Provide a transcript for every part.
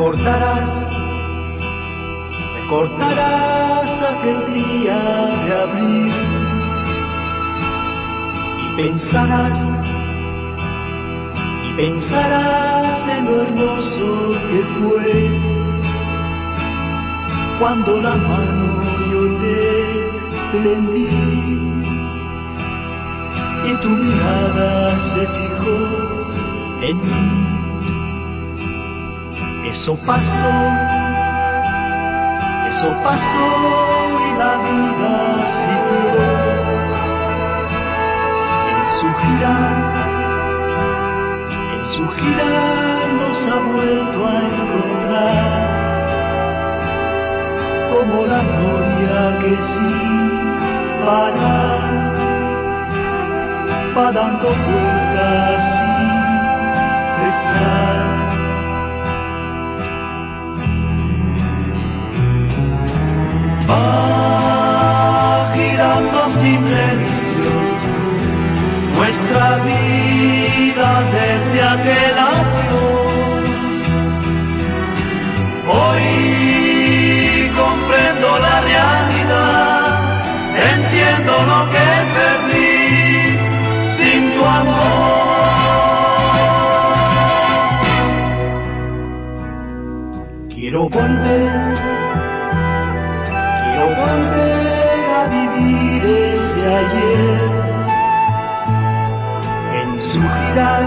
recordarás, recordarás aquel día de abril y pensarás, y pensarás en lo hermoso que fue cuando la mano yo te tendí y tu mirada se fijó en mí. Eso pasó, eso pasó y la vida siguió en su girar, en su girar nos ha vuelto a encontrar como la gloria que sin parar va dando vueltas sin cesar. Girando sin previsión nuestra vida desde aquel año. Hoy comprendo la realidad, entiendo lo que perdí sin tu amor. Quiero volver Quiero volver a vivir ese ayer en su girar,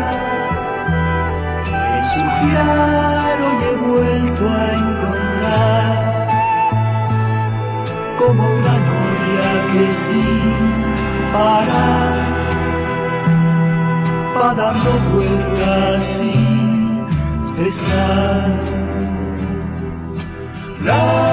en su girar hoy he vuelto a encontrar como una novia que sin parar va dando vueltas sin cesar. La,